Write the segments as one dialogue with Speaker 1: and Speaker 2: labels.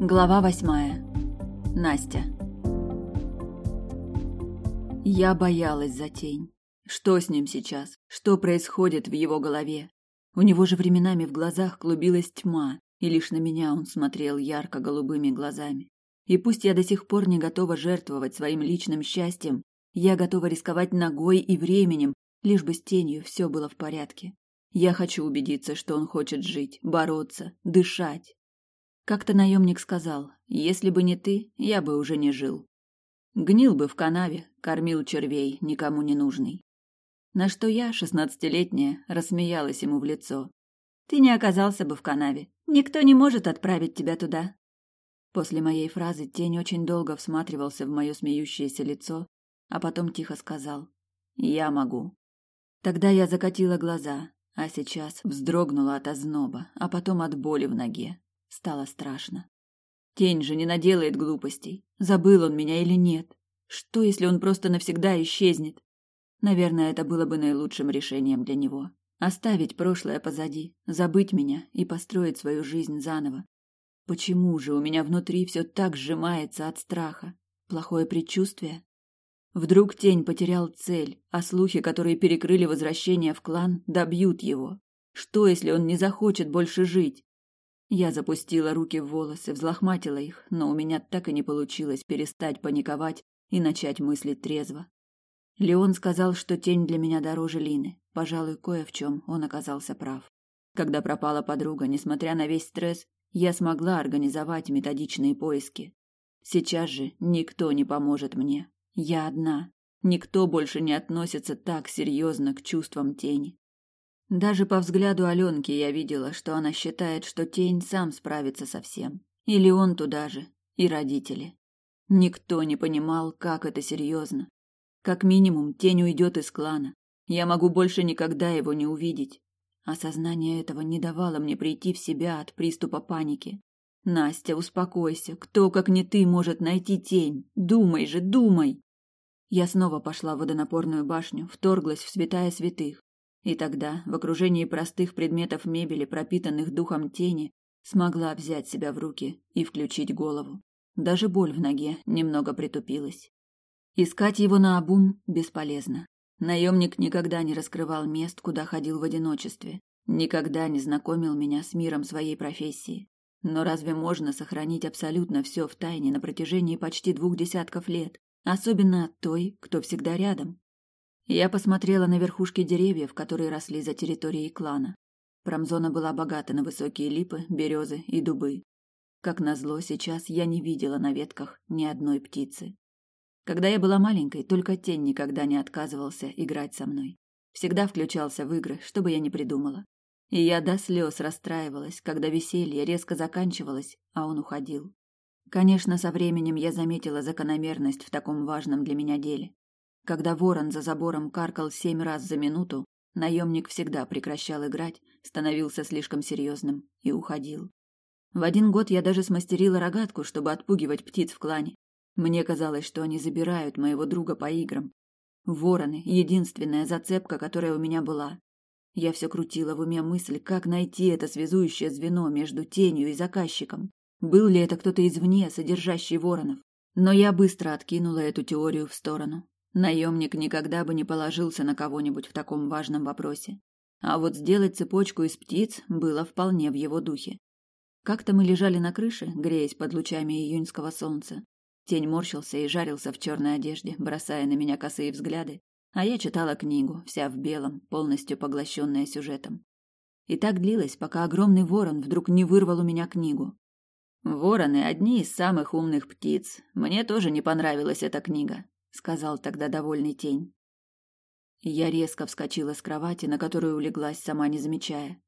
Speaker 1: Глава восьмая. Настя. Я боялась за тень. Что с ним сейчас? Что происходит в его голове? У него же временами в глазах клубилась тьма, и лишь на меня он смотрел ярко-голубыми глазами. И пусть я до сих пор не готова жертвовать своим личным счастьем, я готова рисковать ногой и временем, лишь бы с тенью все было в порядке. Я хочу убедиться, что он хочет жить, бороться, дышать. Как-то наемник сказал, если бы не ты, я бы уже не жил. Гнил бы в канаве, кормил червей, никому не нужный. На что я, шестнадцатилетняя, рассмеялась ему в лицо. Ты не оказался бы в канаве. Никто не может отправить тебя туда. После моей фразы тень очень долго всматривался в мое смеющееся лицо, а потом тихо сказал «Я могу». Тогда я закатила глаза, а сейчас вздрогнула от озноба, а потом от боли в ноге. Стало страшно. Тень же не наделает глупостей. Забыл он меня или нет? Что, если он просто навсегда исчезнет? Наверное, это было бы наилучшим решением для него. Оставить прошлое позади, забыть меня и построить свою жизнь заново. Почему же у меня внутри все так сжимается от страха? Плохое предчувствие? Вдруг тень потерял цель, а слухи, которые перекрыли возвращение в клан, добьют его. Что, если он не захочет больше жить? Я запустила руки в волосы, взлохматила их, но у меня так и не получилось перестать паниковать и начать мыслить трезво. Леон сказал, что тень для меня дороже Лины. Пожалуй, кое в чем он оказался прав. Когда пропала подруга, несмотря на весь стресс, я смогла организовать методичные поиски. Сейчас же никто не поможет мне. Я одна. Никто больше не относится так серьезно к чувствам тени. Даже по взгляду Аленки я видела, что она считает, что тень сам справится со всем. Или он туда же, и родители. Никто не понимал, как это серьезно. Как минимум, тень уйдет из клана. Я могу больше никогда его не увидеть. Осознание этого не давало мне прийти в себя от приступа паники. Настя, успокойся. Кто, как не ты, может найти тень? Думай же, думай. Я снова пошла в водонапорную башню, вторглась в святая святых. И тогда, в окружении простых предметов мебели, пропитанных духом тени, смогла взять себя в руки и включить голову. Даже боль в ноге немного притупилась. Искать его на обум бесполезно. Наемник никогда не раскрывал мест, куда ходил в одиночестве, никогда не знакомил меня с миром своей профессии. Но разве можно сохранить абсолютно все в тайне на протяжении почти двух десятков лет, особенно от той, кто всегда рядом? Я посмотрела на верхушки деревьев, которые росли за территорией клана. Промзона была богата на высокие липы, березы и дубы. Как назло, сейчас я не видела на ветках ни одной птицы. Когда я была маленькой, только тень никогда не отказывался играть со мной. Всегда включался в игры, что бы я ни придумала. И я до слез расстраивалась, когда веселье резко заканчивалось, а он уходил. Конечно, со временем я заметила закономерность в таком важном для меня деле. Когда ворон за забором каркал семь раз за минуту, наемник всегда прекращал играть, становился слишком серьезным и уходил. В один год я даже смастерила рогатку, чтобы отпугивать птиц в клане. Мне казалось, что они забирают моего друга по играм. Вороны — единственная зацепка, которая у меня была. Я все крутила в уме мысль, как найти это связующее звено между тенью и заказчиком. Был ли это кто-то извне, содержащий воронов? Но я быстро откинула эту теорию в сторону. Наемник никогда бы не положился на кого-нибудь в таком важном вопросе. А вот сделать цепочку из птиц было вполне в его духе. Как-то мы лежали на крыше, греясь под лучами июньского солнца. Тень морщился и жарился в черной одежде, бросая на меня косые взгляды, а я читала книгу, вся в белом, полностью поглощенная сюжетом. И так длилось, пока огромный ворон вдруг не вырвал у меня книгу. Вороны одни из самых умных птиц. Мне тоже не понравилась эта книга, сказал тогда довольный тень. Я резко вскочила с кровати, на которую улеглась, сама не замечая.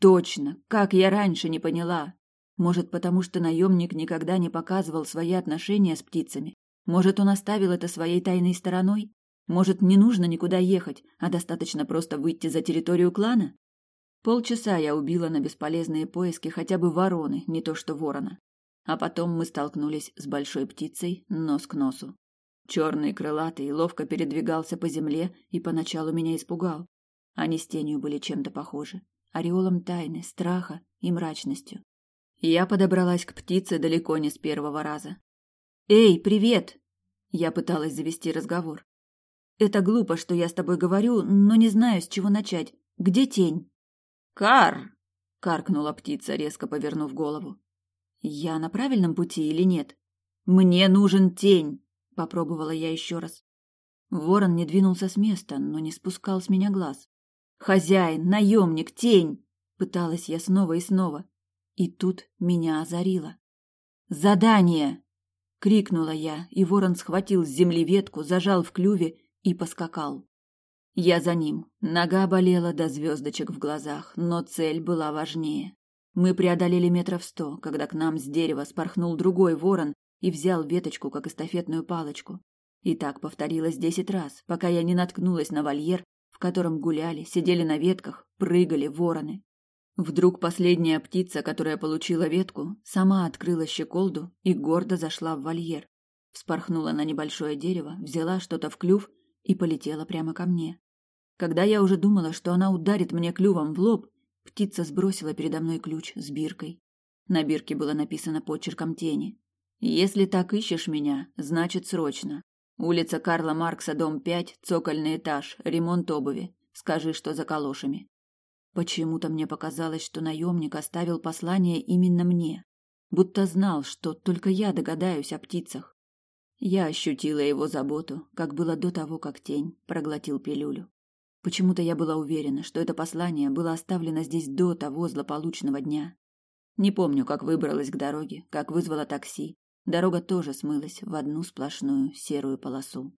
Speaker 1: Точно, как я раньше не поняла. Может, потому что наемник никогда не показывал свои отношения с птицами? Может, он оставил это своей тайной стороной? Может, не нужно никуда ехать, а достаточно просто выйти за территорию клана? Полчаса я убила на бесполезные поиски хотя бы вороны, не то что ворона. А потом мы столкнулись с большой птицей нос к носу. Черный крылатый ловко передвигался по земле и поначалу меня испугал. Они с тенью были чем-то похожи. Ореолом тайны, страха и мрачностью. Я подобралась к птице далеко не с первого раза. «Эй, привет!» Я пыталась завести разговор. «Это глупо, что я с тобой говорю, но не знаю, с чего начать. Где тень?»
Speaker 2: «Кар!»
Speaker 1: — каркнула птица, резко повернув голову. «Я на правильном пути или нет?» «Мне нужен тень!» — попробовала я еще раз. Ворон не двинулся с места, но не спускал с меня глаз. «Хозяин, наемник, тень!» — пыталась я снова и снова. И тут меня озарило. «Задание!» — крикнула я, и ворон схватил с земли ветку, зажал в клюве и поскакал. Я за ним. Нога болела до звездочек в глазах, но цель была важнее. Мы преодолели метров сто, когда к нам с дерева спорхнул другой ворон и взял веточку, как эстафетную палочку. И так повторилось десять раз, пока я не наткнулась на вольер, в котором гуляли, сидели на ветках, прыгали вороны. Вдруг последняя птица, которая получила ветку, сама открыла щеколду и гордо зашла в вольер. Вспорхнула на небольшое дерево, взяла что-то в клюв и полетела прямо ко мне. Когда я уже думала, что она ударит мне клювом в лоб, птица сбросила передо мной ключ с биркой. На бирке было написано почерком тени. «Если так ищешь меня, значит срочно. Улица Карла Маркса, дом 5, цокольный этаж, ремонт обуви. Скажи, что за калошами». Почему-то мне показалось, что наемник оставил послание именно мне, будто знал, что только я догадаюсь о птицах. Я ощутила его заботу, как было до того, как тень проглотил пилюлю. Почему-то я была уверена, что это послание было оставлено здесь до того злополучного дня. Не помню, как выбралась к дороге, как вызвала такси. Дорога тоже смылась в одну сплошную серую полосу.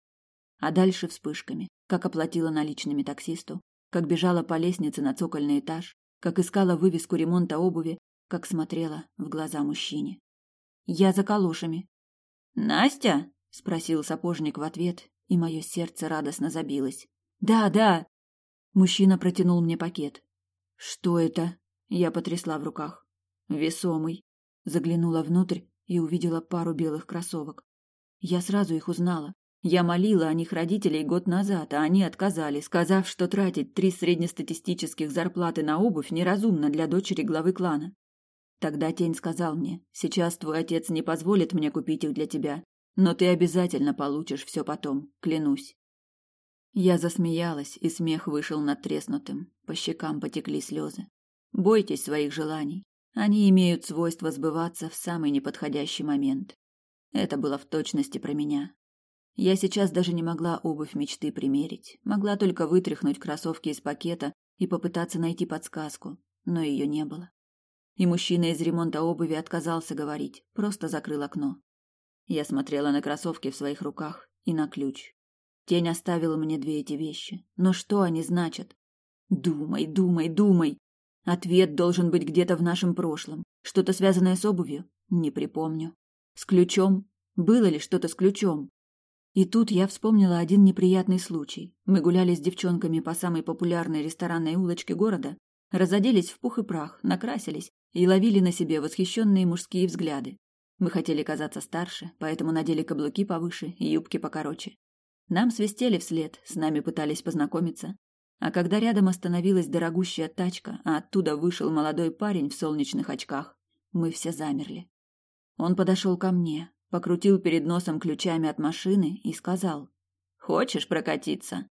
Speaker 1: А дальше вспышками, как оплатила наличными таксисту, как бежала по лестнице на цокольный этаж, как искала вывеску ремонта обуви, как смотрела в глаза мужчине. «Я за калошами».
Speaker 2: «Настя?»
Speaker 1: — спросил сапожник в ответ, и мое сердце радостно забилось. «Да, да!» Мужчина протянул мне пакет. «Что это?» Я потрясла в руках. «Весомый». Заглянула внутрь и увидела пару белых кроссовок. Я сразу их узнала. Я молила о них родителей год назад, а они отказали, сказав, что тратить три среднестатистических зарплаты на обувь неразумно для дочери главы клана. Тогда Тень сказал мне, сейчас твой отец не позволит мне купить их для тебя, но ты обязательно получишь все потом, клянусь. Я засмеялась, и смех вышел надтреснутым. По щекам потекли слезы. Бойтесь своих желаний. Они имеют свойство сбываться в самый неподходящий момент. Это было в точности про меня. Я сейчас даже не могла обувь мечты примерить. Могла только вытряхнуть кроссовки из пакета и попытаться найти подсказку, но ее не было. И мужчина из ремонта обуви отказался говорить, просто закрыл окно. Я смотрела на кроссовки в своих руках и на ключ. Тень оставила мне две эти вещи. Но что они значат? Думай, думай, думай. Ответ должен быть где-то в нашем прошлом. Что-то связанное с обувью? Не припомню. С ключом? Было ли что-то с ключом? И тут я вспомнила один неприятный случай. Мы гуляли с девчонками по самой популярной ресторанной улочке города, разоделись в пух и прах, накрасились и ловили на себе восхищенные мужские взгляды. Мы хотели казаться старше, поэтому надели каблуки повыше и юбки покороче. Нам свистели вслед, с нами пытались познакомиться. А когда рядом остановилась дорогущая тачка, а оттуда вышел молодой парень в солнечных очках, мы все замерли. Он подошел ко мне, покрутил перед носом ключами от машины и сказал «Хочешь прокатиться?»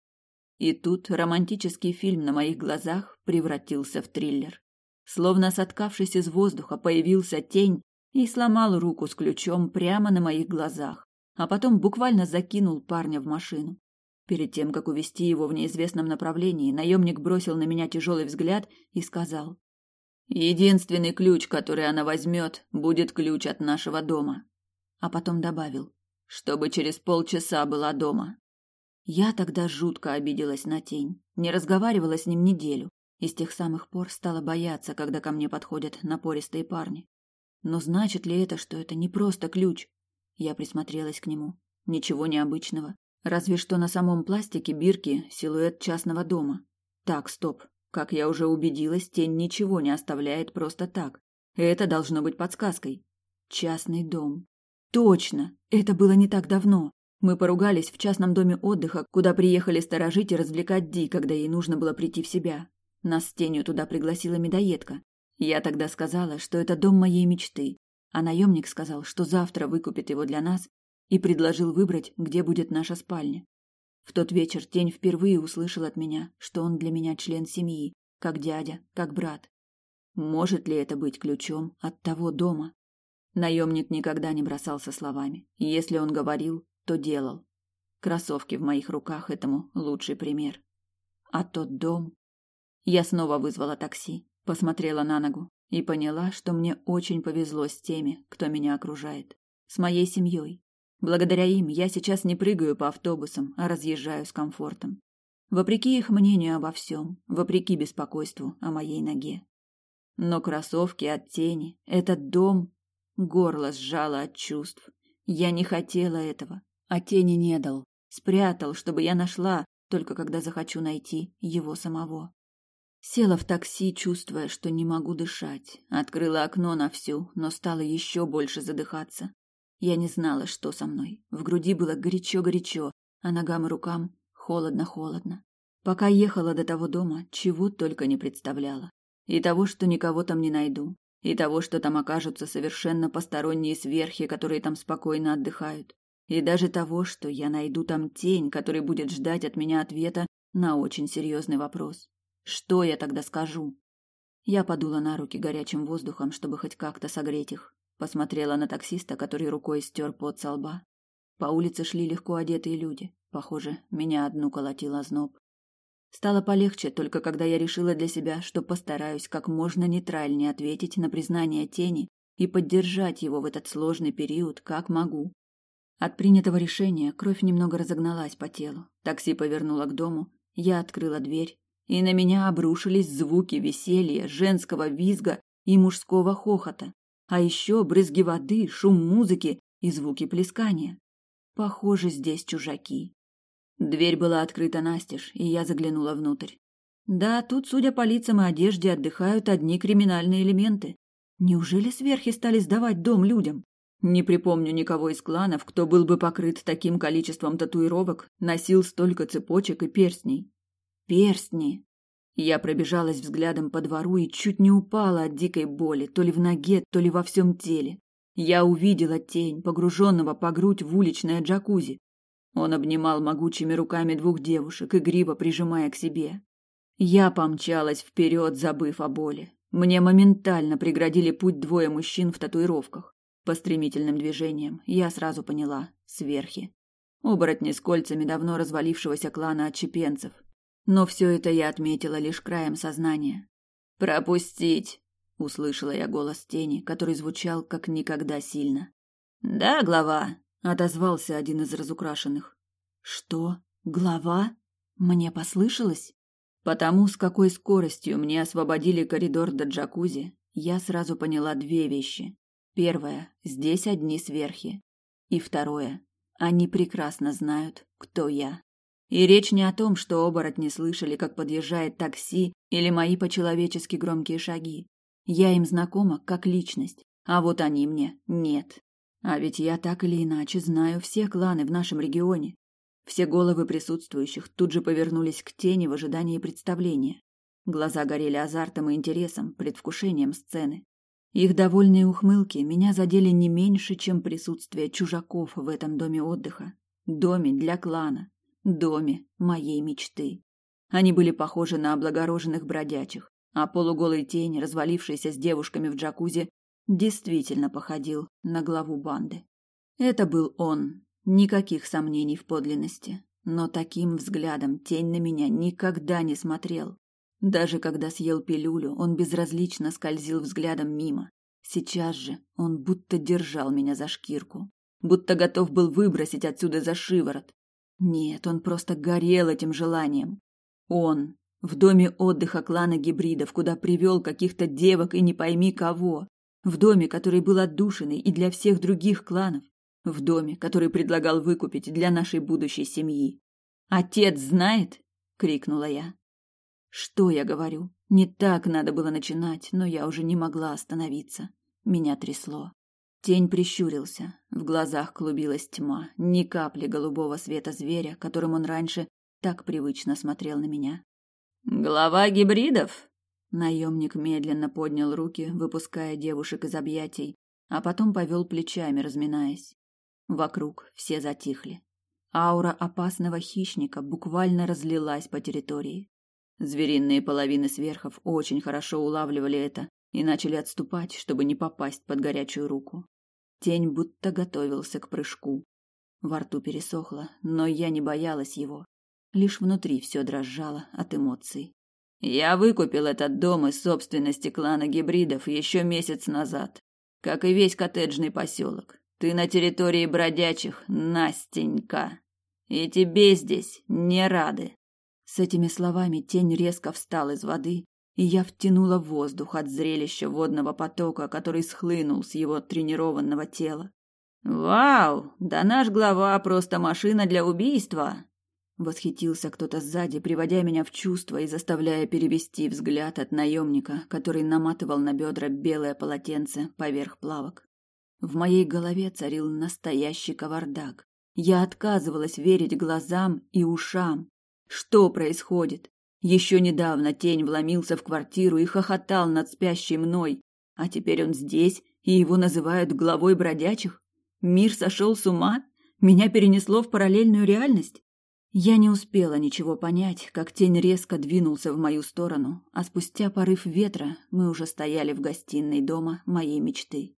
Speaker 1: И тут романтический фильм на моих глазах превратился в триллер. Словно соткавшись из воздуха, появился тень и сломал руку с ключом прямо на моих глазах а потом буквально закинул парня в машину. Перед тем, как увести его в неизвестном направлении, наемник бросил на меня тяжелый взгляд и сказал. «Единственный ключ, который она возьмет, будет ключ от нашего дома». А потом добавил, чтобы через полчаса была дома. Я тогда жутко обиделась на тень, не разговаривала с ним неделю, и с тех самых пор стала бояться, когда ко мне подходят напористые парни. Но значит ли это, что это не просто ключ, я присмотрелась к нему. Ничего необычного. Разве что на самом пластике бирки силуэт частного дома. Так, стоп. Как я уже убедилась, тень ничего не оставляет просто так. Это должно быть подсказкой. Частный дом. Точно! Это было не так давно. Мы поругались в частном доме отдыха, куда приехали сторожить и развлекать Ди, когда ей нужно было прийти в себя. Нас с тенью туда пригласила медоедка. Я тогда сказала, что это дом моей мечты, а наемник сказал, что завтра выкупит его для нас и предложил выбрать, где будет наша спальня. В тот вечер тень впервые услышал от меня, что он для меня член семьи, как дядя, как брат. Может ли это быть ключом от того дома? Наемник никогда не бросался словами. Если он говорил, то делал. Кроссовки в моих руках этому лучший пример. А тот дом... Я снова вызвала такси, посмотрела на ногу и поняла, что мне очень повезло с теми, кто меня окружает. С моей семьей, Благодаря им я сейчас не прыгаю по автобусам, а разъезжаю с комфортом. Вопреки их мнению обо всем, вопреки беспокойству о моей ноге. Но кроссовки от тени, этот дом, горло сжало от чувств. Я не хотела этого, а тени не дал. Спрятал, чтобы я нашла, только когда захочу найти его самого. Села в такси, чувствуя, что не могу дышать. Открыла окно на всю, но стала еще больше задыхаться. Я не знала, что со мной. В груди было горячо-горячо, а ногам и рукам холодно-холодно. Пока ехала до того дома, чего только не представляла. И того, что никого там не найду, и того, что там окажутся совершенно посторонние сверхи, которые там спокойно отдыхают, и даже того, что я найду там тень, который будет ждать от меня ответа на очень серьезный вопрос. Что я тогда скажу? Я подула на руки горячим воздухом, чтобы хоть как-то согреть их. Посмотрела на таксиста, который рукой стер пот со лба. По улице шли легко одетые люди. Похоже, меня одну колотил озноб. Стало полегче только когда я решила для себя, что постараюсь как можно нейтральнее ответить на признание тени и поддержать его в этот сложный период, как могу. От принятого решения кровь немного разогналась по телу. Такси повернуло к дому, я открыла дверь, и на меня обрушились звуки веселья, женского визга и мужского хохота. А еще брызги воды, шум музыки и звуки плескания. Похоже, здесь чужаки. Дверь была открыта настежь, и я заглянула внутрь. Да, тут, судя по лицам и одежде, отдыхают одни криминальные элементы. Неужели сверхи стали сдавать дом людям? Не припомню никого из кланов, кто был бы покрыт таким количеством татуировок, носил столько цепочек и перстней. Перстни. Я пробежалась взглядом по двору и чуть не упала от дикой боли, то ли в ноге, то ли во всем теле. Я увидела тень, погруженного по грудь в уличное джакузи. Он обнимал могучими руками двух девушек, игриво прижимая к себе. Я помчалась вперед, забыв о боли. Мне моментально преградили путь двое мужчин в татуировках. По стремительным движениям я сразу поняла – сверхи. Оборотни с кольцами давно развалившегося клана отчепенцев, но все это я отметила лишь краем сознания. «Пропустить!» — услышала я голос тени, который звучал как никогда сильно. «Да, глава!» — отозвался один из разукрашенных. «Что? Глава? Мне послышалось?» Потому с какой скоростью мне освободили коридор до джакузи, я сразу поняла две вещи. Первое – здесь одни сверхи. И второе – они прекрасно знают, кто я. И речь не о том, что оборотни слышали, как подъезжает такси или мои по-человечески громкие шаги. Я им знакома как личность, а вот они мне нет. А ведь я так или иначе знаю все кланы в нашем регионе. Все головы присутствующих тут же повернулись к тени в ожидании представления. Глаза горели азартом и интересом, предвкушением сцены. Их довольные ухмылки меня задели не меньше, чем присутствие чужаков в этом доме отдыха, доме для клана, доме моей мечты. Они были похожи на облагороженных бродячих, а полуголый тень, развалившийся с девушками в джакузи, действительно походил на главу банды. Это был он, никаких сомнений в подлинности, но таким взглядом тень на меня никогда не смотрел. Даже когда съел пилюлю, он безразлично скользил взглядом мимо. Сейчас же он будто держал меня за шкирку, будто готов был выбросить отсюда за шиворот, нет, он просто горел этим желанием. Он в доме отдыха клана гибридов, куда привел каких-то девок и не пойми кого. В доме, который был отдушиной и для всех других кланов. В доме, который предлагал выкупить для нашей будущей семьи. «Отец знает?» — крикнула я. Что я говорю? Не так надо было начинать, но я уже не могла остановиться. Меня трясло. Тень прищурился. В глазах клубилась тьма, ни капли голубого света зверя, которым он раньше так привычно смотрел на меня. «Глава гибридов?» Наемник медленно поднял руки, выпуская девушек из объятий, а потом повел плечами, разминаясь. Вокруг все затихли. Аура опасного хищника буквально разлилась по территории. Звериные половины сверхов очень хорошо улавливали это и начали отступать, чтобы не попасть под горячую руку. Тень будто готовился к прыжку. Во рту пересохло, но я не боялась его. Лишь внутри все дрожало от эмоций. Я выкупил этот дом из собственности клана гибридов еще месяц назад, как и весь коттеджный поселок. Ты на территории бродячих, Настенька, и тебе здесь не рады. С этими словами тень резко встал из воды, и я втянула воздух от зрелища водного потока, который схлынул с его тренированного тела. Вау, да наш глава просто машина для убийства, Восхитился кто-то сзади, приводя меня в чувство и заставляя перевести взгляд от наемника, который наматывал на бедра белое полотенце поверх плавок. В моей голове царил настоящий кавардак. Я отказывалась верить глазам и ушам. Что происходит? Еще недавно тень вломился в квартиру и хохотал над спящей мной, а теперь он здесь, и его называют главой бродячих? Мир сошел с ума? Меня перенесло в параллельную реальность? Я не успела ничего понять, как тень резко двинулся в мою сторону, а спустя порыв ветра мы уже стояли в гостиной дома моей мечты.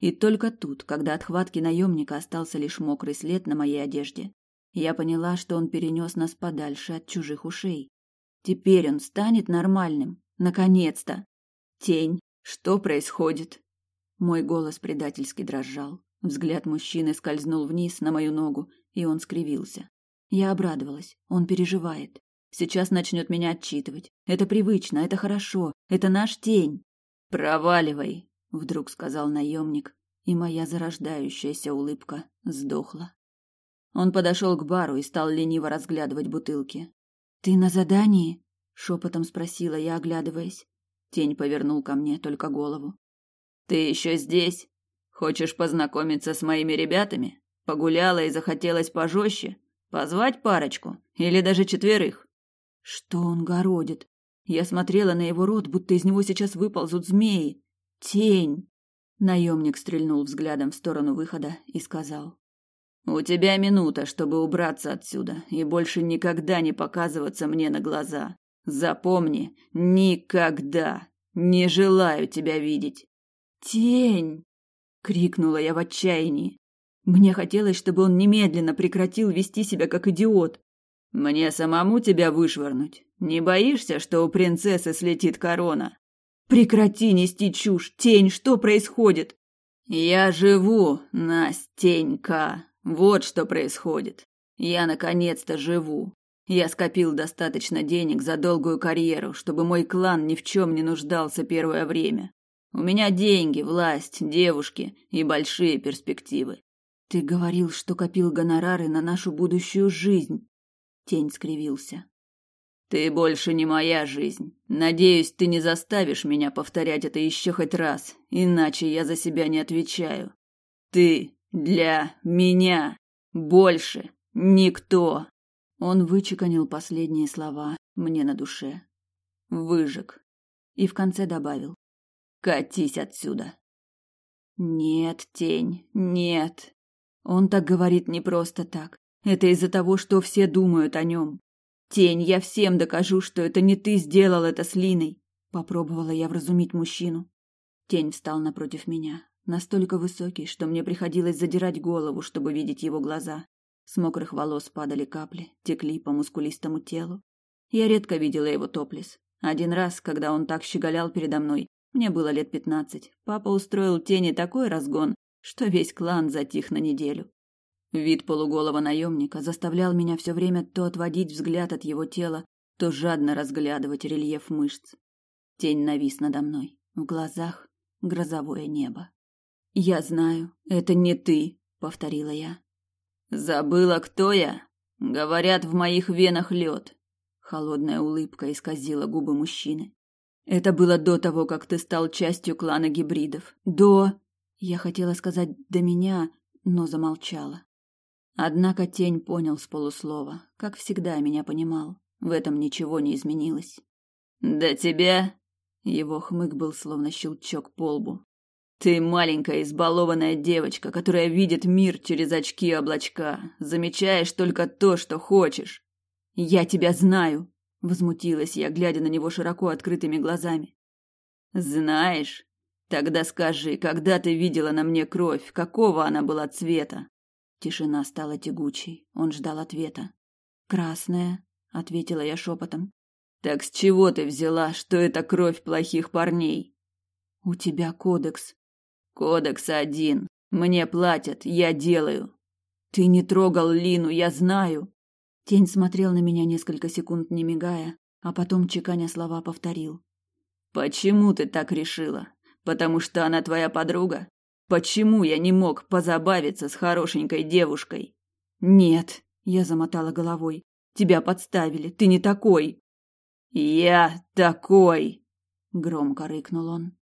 Speaker 1: И только тут, когда от хватки наемника остался лишь мокрый след на моей одежде, я поняла, что он перенес нас подальше от чужих ушей. Теперь он станет нормальным. Наконец-то! Тень, что происходит? Мой голос предательски дрожал. Взгляд мужчины скользнул вниз на мою ногу, и он скривился. Я обрадовалась. Он переживает. Сейчас начнет меня отчитывать. Это привычно, это хорошо, это наш тень. Проваливай, вдруг сказал наемник, и моя зарождающаяся улыбка сдохла. Он подошел к бару и стал лениво разглядывать бутылки. Ты на задании? шепотом спросила я, оглядываясь. Тень повернул ко мне только голову. Ты еще здесь? Хочешь познакомиться с моими ребятами? Погуляла и захотелось пожестче? Позвать парочку или даже четверых? Что он городит? Я смотрела на его рот, будто из него сейчас выползут змеи. Тень. Наемник стрельнул взглядом в сторону выхода и сказал: "У тебя минута, чтобы убраться отсюда и больше никогда не показываться мне на глаза. Запомни, никогда. Не желаю тебя видеть". "Тень!" крикнула я в отчаянии. Мне хотелось, чтобы он немедленно прекратил вести себя как идиот. Мне самому тебя вышвырнуть. Не боишься, что у принцессы слетит корона? Прекрати нести чушь, тень, что происходит? Я живу, Настенька. Вот что происходит. Я наконец-то живу. Я скопил достаточно денег за долгую карьеру, чтобы мой клан ни в чем не нуждался первое время. У меня деньги, власть, девушки и большие перспективы. Ты говорил, что копил гонорары на нашу будущую жизнь. Тень скривился. Ты больше не моя жизнь. Надеюсь, ты не заставишь меня повторять это еще хоть раз, иначе я за себя не отвечаю. Ты для меня больше никто. Он вычеканил последние слова мне на душе. Выжег. И в конце добавил. Катись отсюда. Нет, тень, нет. Он так говорит не просто так. Это из-за того, что все думают о нем. Тень, я всем докажу, что это не ты сделал это с Линой. Попробовала я вразумить мужчину. Тень встал напротив меня, настолько высокий, что мне приходилось задирать голову, чтобы видеть его глаза. С мокрых волос падали капли, текли по мускулистому телу. Я редко видела его топлес. Один раз, когда он так щеголял передо мной, мне было лет пятнадцать, папа устроил тени такой разгон, что весь клан затих на неделю. Вид полуголого наемника заставлял меня все время то отводить взгляд от его тела, то жадно разглядывать рельеф мышц. Тень навис надо мной, в глазах грозовое небо. «Я знаю, это не ты», — повторила я. «Забыла, кто я? Говорят, в моих венах лед». Холодная улыбка исказила губы мужчины. «Это было до того, как ты стал частью клана гибридов. До...» Я хотела сказать «до меня», но замолчала. Однако тень понял с полуслова, как всегда меня понимал. В этом ничего не изменилось. «До тебя?» Его хмык был словно щелчок по лбу. Ты маленькая избалованная девочка, которая видит мир через очки облачка, замечаешь только то, что хочешь. Я тебя знаю, возмутилась я, глядя на него широко открытыми глазами. Знаешь? Тогда скажи, когда ты видела на мне кровь, какого она была цвета? Тишина стала тягучей. Он ждал ответа. Красная, ответила я шепотом. Так с чего ты взяла, что это кровь плохих парней? У тебя кодекс, Кодекс один. Мне платят, я делаю. Ты не трогал Лину, я знаю. Тень смотрел на меня несколько секунд, не мигая, а потом, чеканя слова, повторил. Почему ты так решила? Потому что она твоя подруга? Почему я не мог позабавиться с хорошенькой девушкой? Нет, я замотала головой. Тебя подставили, ты не такой. Я такой, громко рыкнул он.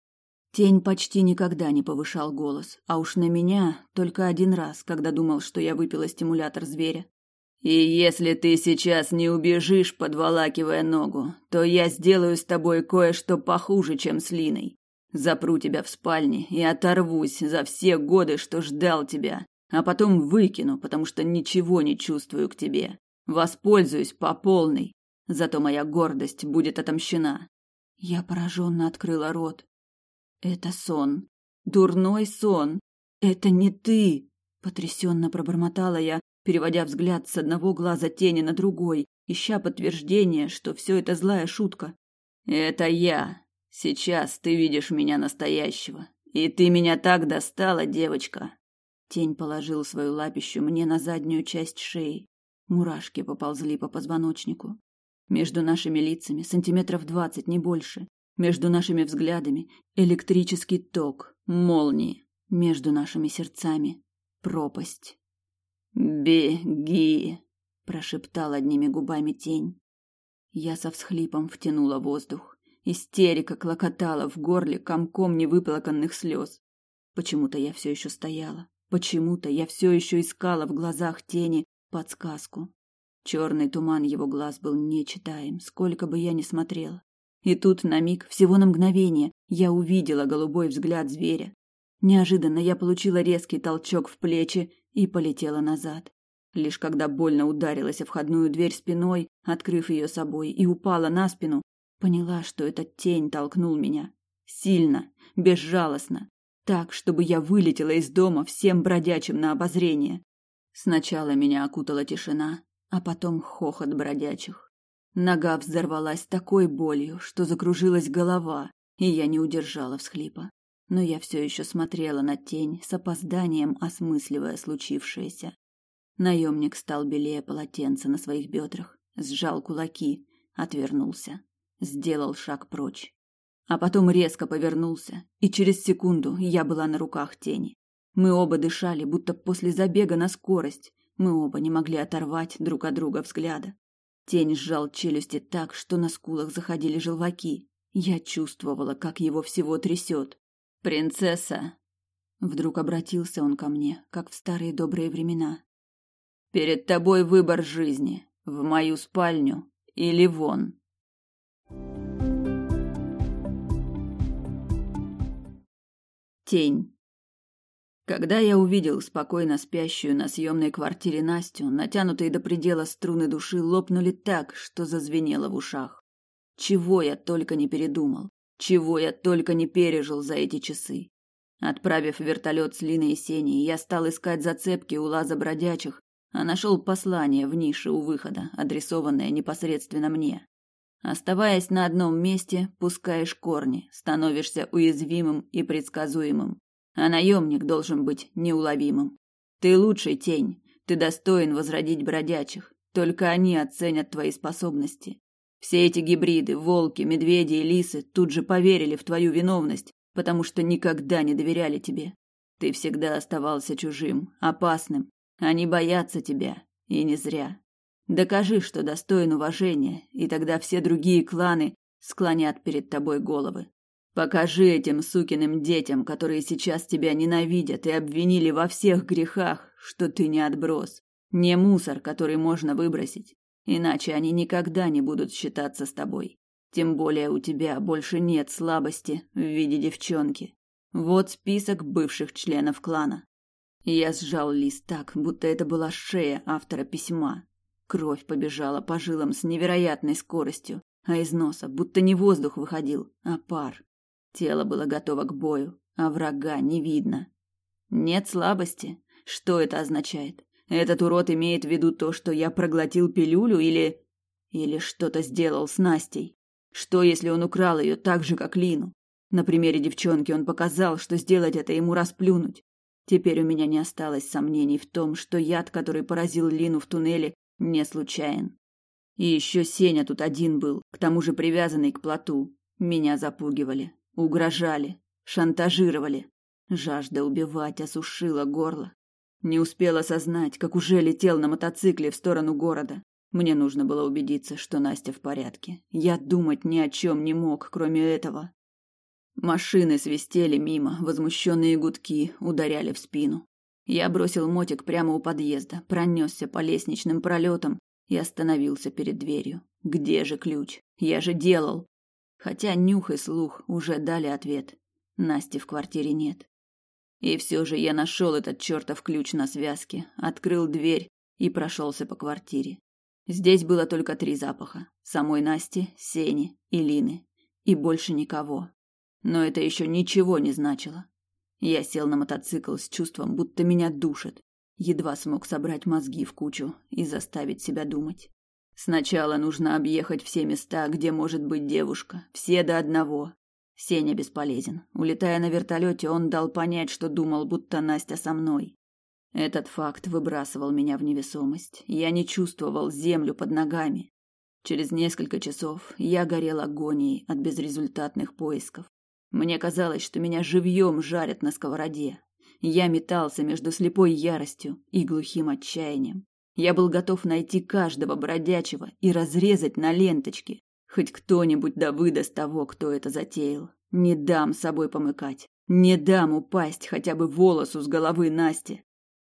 Speaker 1: Тень почти никогда не повышал голос, а уж на меня только один раз, когда думал, что я выпила стимулятор зверя. И если ты сейчас не убежишь, подволакивая ногу, то я сделаю с тобой кое-что похуже, чем с Линой. Запру тебя в спальне и оторвусь за все годы, что ждал тебя, а потом выкину, потому что ничего не чувствую к тебе. Воспользуюсь по полной, зато моя гордость будет отомщена. Я пораженно открыла рот. Это сон. Дурной сон. Это не ты, потрясенно пробормотала я, переводя взгляд с одного глаза тени на другой, ища подтверждение, что все это злая шутка. Это я. Сейчас ты видишь меня настоящего. И ты меня так достала, девочка. Тень положил свою лапищу мне на заднюю часть шеи. Мурашки поползли по позвоночнику. Между нашими лицами сантиметров двадцать, не больше. Между нашими взглядами электрический ток, молнии. Между нашими сердцами пропасть. «Беги!» – прошептал одними губами тень. Я со всхлипом втянула воздух. Истерика клокотала в горле комком невыплаканных слез. Почему-то я все еще стояла. Почему-то я все еще искала в глазах тени подсказку. Черный туман его глаз был нечитаем, сколько бы я ни смотрела. И тут на миг, всего на мгновение, я увидела голубой взгляд зверя. Неожиданно я получила резкий толчок в плечи и полетела назад. Лишь когда больно ударилась о входную дверь спиной, открыв ее собой, и упала на спину, поняла, что этот тень толкнул меня. Сильно, безжалостно, так, чтобы я вылетела из дома всем бродячим на обозрение. Сначала меня окутала тишина, а потом хохот бродячих. Нога взорвалась такой болью, что закружилась голова, и я не удержала всхлипа. Но я все еще смотрела на тень с опозданием, осмысливая случившееся. Наемник стал белее полотенца на своих бедрах, сжал кулаки, отвернулся, сделал шаг прочь. А потом резко повернулся, и через секунду я была на руках тени. Мы оба дышали, будто после забега на скорость. Мы оба не могли оторвать друг от друга взгляда. Тень сжал челюсти так, что на скулах заходили желваки. Я чувствовала, как его всего трясет. «Принцесса!» Вдруг обратился он ко мне, как в старые добрые времена. «Перед тобой выбор жизни. В мою спальню или вон». Тень. Когда я увидел спокойно спящую на съемной квартире Настю, натянутые до предела струны души лопнули так, что зазвенело в ушах. Чего я только не передумал, чего я только не пережил за эти часы. Отправив вертолет с Линой и Сеней, я стал искать зацепки у лаза бродячих, а нашел послание в нише у выхода, адресованное непосредственно мне. Оставаясь на одном месте, пускаешь корни, становишься уязвимым и предсказуемым. А наемник должен быть неуловимым. Ты лучший тень, ты достоин возродить бродячих. Только они оценят твои способности. Все эти гибриды, волки, медведи и лисы тут же поверили в твою виновность, потому что никогда не доверяли тебе. Ты всегда оставался чужим, опасным. Они боятся тебя, и не зря. Докажи, что достоин уважения, и тогда все другие кланы склонят перед тобой головы. Покажи этим сукиным детям, которые сейчас тебя ненавидят и обвинили во всех грехах, что ты не отброс, не мусор, который можно выбросить, иначе они никогда не будут считаться с тобой. Тем более у тебя больше нет слабости в виде девчонки. Вот список бывших членов клана. Я сжал лист так, будто это была шея автора письма. Кровь побежала по жилам с невероятной скоростью, а из носа будто не воздух выходил, а пар. Тело было готово к бою, а врага не видно. Нет слабости. Что это означает? Этот урод имеет в виду то, что я проглотил пилюлю или... Или что-то сделал с Настей? Что, если он украл ее так же, как Лину? На примере девчонки он показал, что сделать это ему расплюнуть. Теперь у меня не осталось сомнений в том, что яд, который поразил Лину в туннеле, не случайен. И еще Сеня тут один был, к тому же привязанный к плоту. Меня запугивали, угрожали, шантажировали. Жажда убивать осушила горло. Не успел осознать, как уже летел на мотоцикле в сторону города. Мне нужно было убедиться, что Настя в порядке. Я думать ни о чем не мог, кроме этого. Машины свистели мимо, возмущенные гудки ударяли в спину. Я бросил мотик прямо у подъезда, пронесся по лестничным пролетам и остановился перед дверью. Где же ключ? Я же делал. Хотя нюх и слух уже дали ответ. Насти в квартире нет. И все же я нашел этот чертов ключ на связке, открыл дверь и прошелся по квартире. Здесь было только три запаха: самой Насти, Сени и Лины, и больше никого. Но это еще ничего не значило. Я сел на мотоцикл с чувством, будто меня душит. Едва смог собрать мозги в кучу и заставить себя думать. Сначала нужно объехать все места, где может быть девушка, все до одного, Сеня бесполезен. Улетая на вертолете, он дал понять, что думал, будто Настя со мной. Этот факт выбрасывал меня в невесомость. Я не чувствовал землю под ногами. Через несколько часов я горел агонией от безрезультатных поисков. Мне казалось, что меня живьем жарят на сковороде. Я метался между слепой яростью и глухим отчаянием. Я был готов найти каждого бродячего и разрезать на ленточки, Хоть кто-нибудь да выдаст того, кто это затеял. Не дам собой помыкать. Не дам упасть хотя бы волосу с головы Насти.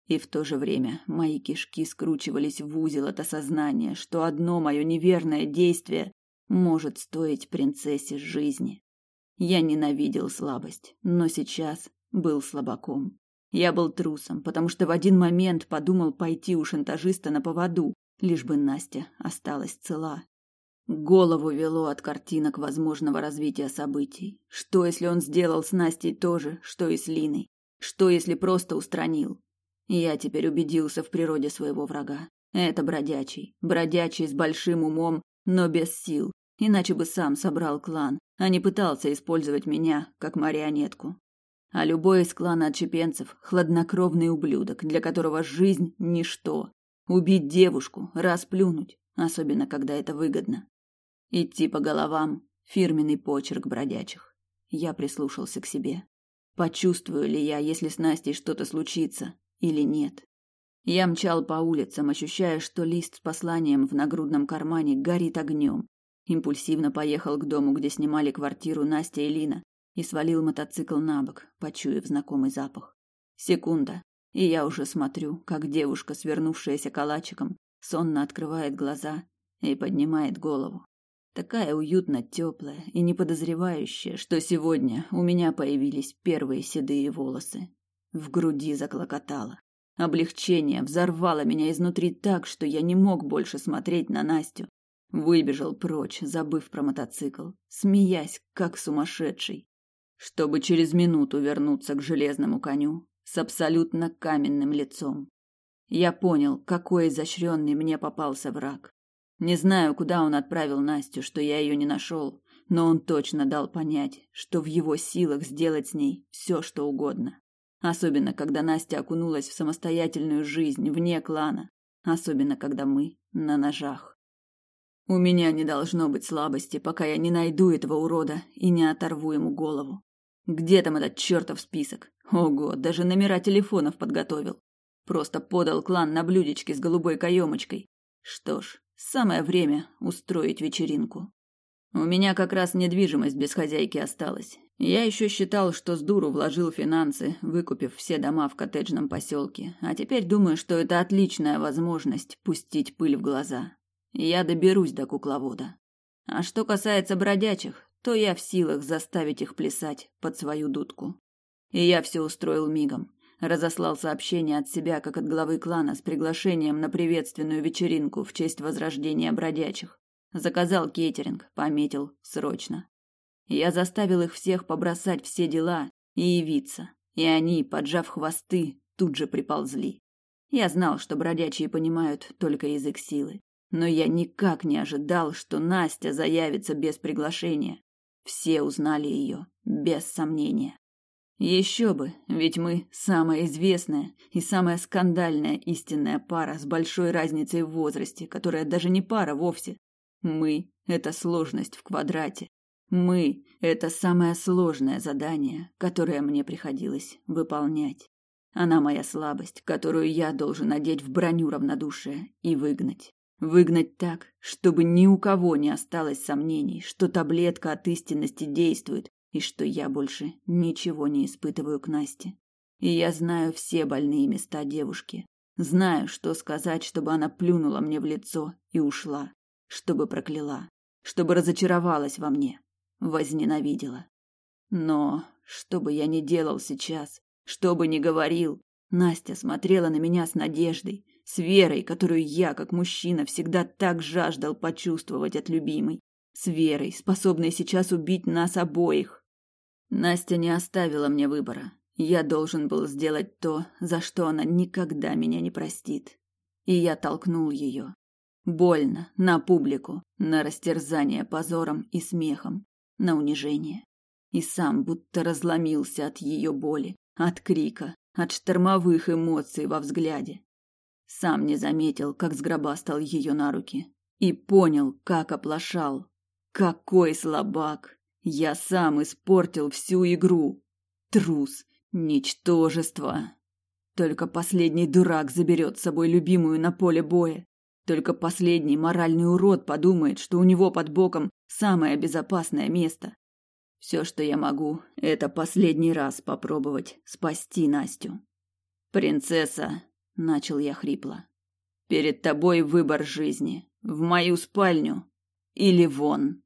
Speaker 1: И в то же время мои кишки скручивались в узел от осознания, что одно мое неверное действие может стоить принцессе жизни. Я ненавидел слабость, но сейчас был слабаком. Я был трусом, потому что в один момент подумал пойти у шантажиста на поводу, лишь бы Настя осталась цела. Голову вело от картинок возможного развития событий. Что, если он сделал с Настей то же, что и с Линой? Что, если просто устранил? Я теперь убедился в природе своего врага. Это бродячий. Бродячий с большим умом, но без сил. Иначе бы сам собрал клан, а не пытался использовать меня как марионетку. А любой из клана отчепенцев – хладнокровный ублюдок, для которого жизнь – ничто. Убить девушку, расплюнуть, особенно когда это выгодно. Идти по головам – фирменный почерк бродячих. Я прислушался к себе. Почувствую ли я, если с Настей что-то случится, или нет? Я мчал по улицам, ощущая, что лист с посланием в нагрудном кармане горит огнем. Импульсивно поехал к дому, где снимали квартиру Настя и Лина, и свалил мотоцикл на бок, почуяв знакомый запах. Секунда, и я уже смотрю, как девушка, свернувшаяся калачиком, сонно открывает глаза и поднимает голову. Такая уютно теплая и не подозревающая, что сегодня у меня появились первые седые волосы. В груди заклокотало. Облегчение взорвало меня изнутри так, что я не мог больше смотреть на Настю. Выбежал прочь, забыв про мотоцикл, смеясь, как сумасшедший, чтобы через минуту вернуться к железному коню с абсолютно каменным лицом. Я понял, какой изощренный мне попался враг. Не знаю, куда он отправил Настю, что я ее не нашел, но он точно дал понять, что в его силах сделать с ней все, что угодно. Особенно, когда Настя окунулась в самостоятельную жизнь вне клана. Особенно, когда мы на ножах. У меня не должно быть слабости, пока я не найду этого урода и не оторву ему голову. Где там этот чертов список? Ого, даже номера телефонов подготовил. Просто подал клан на блюдечке с голубой каемочкой. Что ж, Самое время устроить вечеринку. У меня как раз недвижимость без хозяйки осталась. Я еще считал, что с дуру вложил финансы, выкупив все дома в коттеджном поселке, а теперь думаю, что это отличная возможность пустить пыль в глаза. Я доберусь до кукловода. А что касается бродячих, то я в силах заставить их плясать под свою дудку. И я все устроил мигом. Разослал сообщение от себя, как от главы клана, с приглашением на приветственную вечеринку в честь возрождения бродячих. Заказал кейтеринг, пометил срочно. Я заставил их всех побросать все дела и явиться. И они, поджав хвосты, тут же приползли. Я знал, что бродячие понимают только язык силы. Но я никак не ожидал, что Настя заявится без приглашения. Все узнали ее, без сомнения. Еще бы, ведь мы самая известная и самая скандальная истинная пара с большой разницей в возрасте, которая даже не пара вовсе. Мы – это сложность в квадрате. Мы – это самое сложное задание, которое мне приходилось выполнять. Она моя слабость, которую я должен одеть в броню равнодушия и выгнать. Выгнать так, чтобы ни у кого не осталось сомнений, что таблетка от истинности действует, и что я больше ничего не испытываю к Насте. И я знаю все больные места девушки. Знаю, что сказать, чтобы она плюнула мне в лицо и ушла, чтобы прокляла, чтобы разочаровалась во мне, возненавидела. Но что бы я ни делал сейчас, что бы ни говорил, Настя смотрела на меня с надеждой, с верой, которую я, как мужчина, всегда так жаждал почувствовать от любимой, с верой, способной сейчас убить нас обоих. Настя не оставила мне выбора. Я должен был сделать то, за что она никогда меня не простит. И я толкнул ее. Больно, на публику, на растерзание позором и смехом, на унижение. И сам будто разломился от ее боли, от крика, от штормовых эмоций во взгляде. Сам не заметил, как сгробастал ее на руки. И понял, как оплошал. Какой слабак! Я сам испортил всю игру. Трус, ничтожество. Только последний дурак заберет с собой любимую на поле боя. Только последний моральный урод подумает, что у него под боком самое безопасное место. Все, что я могу, это последний раз попробовать спасти Настю. Принцесса, начал я хрипло. Перед тобой выбор жизни: в мою спальню или вон.